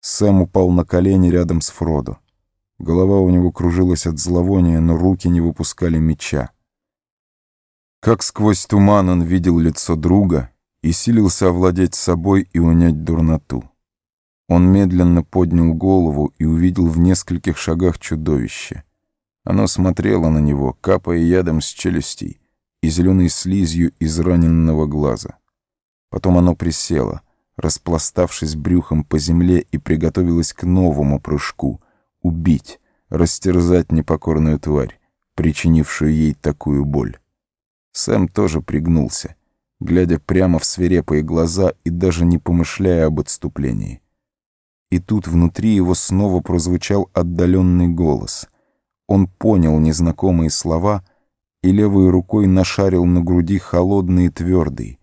Сэм упал на колени рядом с Фродо. Голова у него кружилась от зловония, но руки не выпускали меча. Как сквозь туман он видел лицо друга и силился овладеть собой и унять дурноту. Он медленно поднял голову и увидел в нескольких шагах чудовище. Оно смотрело на него, капая ядом с челюстей и зеленой слизью из раненного глаза. Потом оно присело, распластавшись брюхом по земле, и приготовилось к новому прыжку — убить, растерзать непокорную тварь, причинившую ей такую боль. Сэм тоже пригнулся, глядя прямо в свирепые глаза и даже не помышляя об отступлении. И тут внутри его снова прозвучал отдаленный голос. Он понял незнакомые слова и левой рукой нашарил на груди холодный и твердый,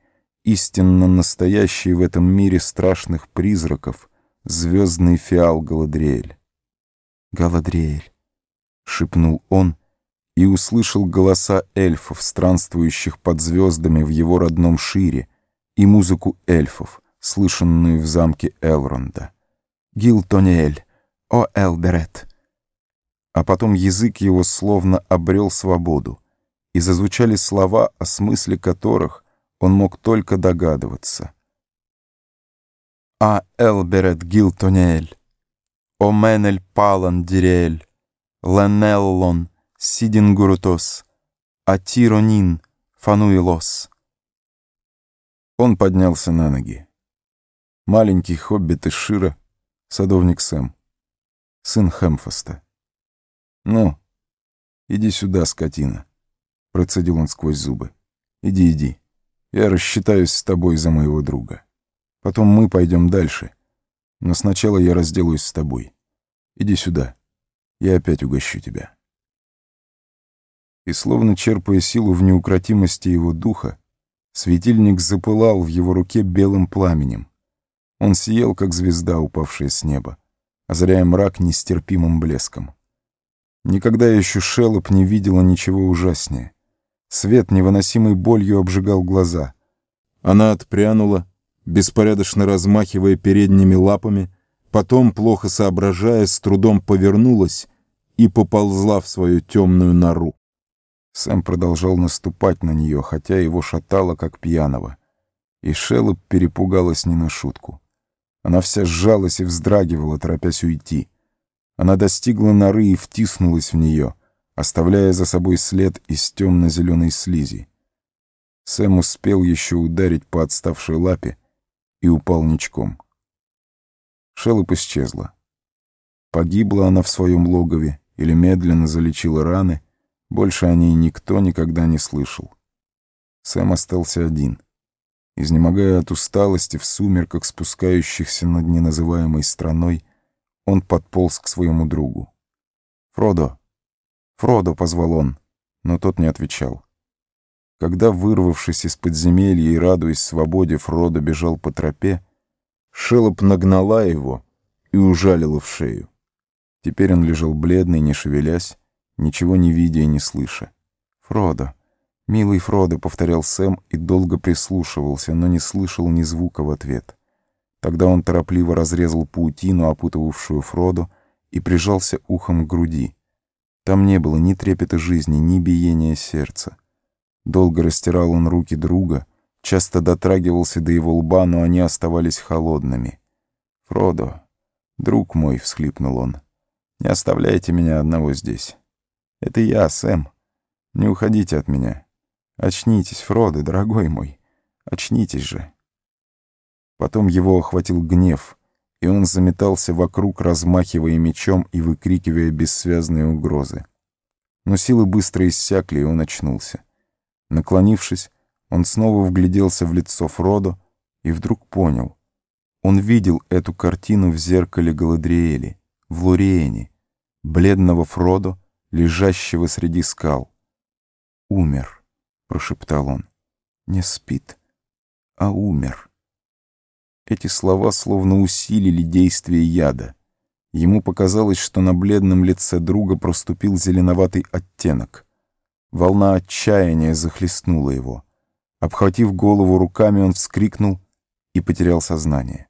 истинно настоящий в этом мире страшных призраков, звездный фиал Галадриэль. «Галадриэль», — шепнул он, и услышал голоса эльфов, странствующих под звездами в его родном Шире, и музыку эльфов, слышанную в замке Элронда. «Гилтонель, о Элберет!» А потом язык его словно обрел свободу, и зазвучали слова, о смысле которых он мог только догадываться. «А Элберет Гилтонель, о Менель Палан Дирель, Ленеллон Сидингурутос, Атиронин Фануилос». Он поднялся на ноги. Маленький хоббит из Шира, садовник Сэм, сын Хэмфаста. «Ну, иди сюда, скотина», — процедил он сквозь зубы. «Иди, иди». Я рассчитаюсь с тобой за моего друга. Потом мы пойдем дальше. Но сначала я разделаюсь с тобой. Иди сюда. Я опять угощу тебя». И словно черпая силу в неукротимости его духа, светильник запылал в его руке белым пламенем. Он сиял, как звезда, упавшая с неба, озаряя мрак нестерпимым блеском. Никогда еще Шелоп не видела ничего ужаснее. Свет невыносимой болью обжигал глаза. Она отпрянула, беспорядочно размахивая передними лапами, потом, плохо соображая, с трудом повернулась и поползла в свою темную нору. Сэм продолжал наступать на нее, хотя его шатало, как пьяного. И Шеллоп перепугалась не на шутку. Она вся сжалась и вздрагивала, торопясь уйти. Она достигла норы и втиснулась в нее — оставляя за собой след из темно-зеленой слизи. Сэм успел еще ударить по отставшей лапе и упал ничком. Шелоп исчезла. Погибла она в своем логове или медленно залечила раны, больше о ней никто никогда не слышал. Сэм остался один. Изнемогая от усталости в сумерках, спускающихся над неназываемой страной, он подполз к своему другу. «Фродо!» «Фродо!» — позвал он, но тот не отвечал. Когда, вырвавшись из подземелья и радуясь свободе, Фродо бежал по тропе, Шелоп нагнала его и ужалила в шею. Теперь он лежал бледный, не шевелясь, ничего не видя и не слыша. «Фродо! Милый Фродо!» — повторял Сэм и долго прислушивался, но не слышал ни звука в ответ. Тогда он торопливо разрезал паутину, опутывавшую Фродо, и прижался ухом к груди. Там не было ни трепета жизни, ни биения сердца. Долго растирал он руки друга, часто дотрагивался до его лба, но они оставались холодными. «Фродо, друг мой», — всхлипнул он, — «не оставляйте меня одного здесь. Это я, Сэм. Не уходите от меня. Очнитесь, Фродо, дорогой мой, очнитесь же». Потом его охватил гнев — и он заметался вокруг, размахивая мечом и выкрикивая бессвязные угрозы. Но силы быстро иссякли, и он очнулся. Наклонившись, он снова вгляделся в лицо Фродо и вдруг понял. Он видел эту картину в зеркале Галадриэли, в Луриэне, бледного Фродо, лежащего среди скал. «Умер», — прошептал он, — «не спит, а умер». Эти слова словно усилили действие яда. Ему показалось, что на бледном лице друга проступил зеленоватый оттенок. Волна отчаяния захлестнула его. Обхватив голову руками, он вскрикнул и потерял сознание.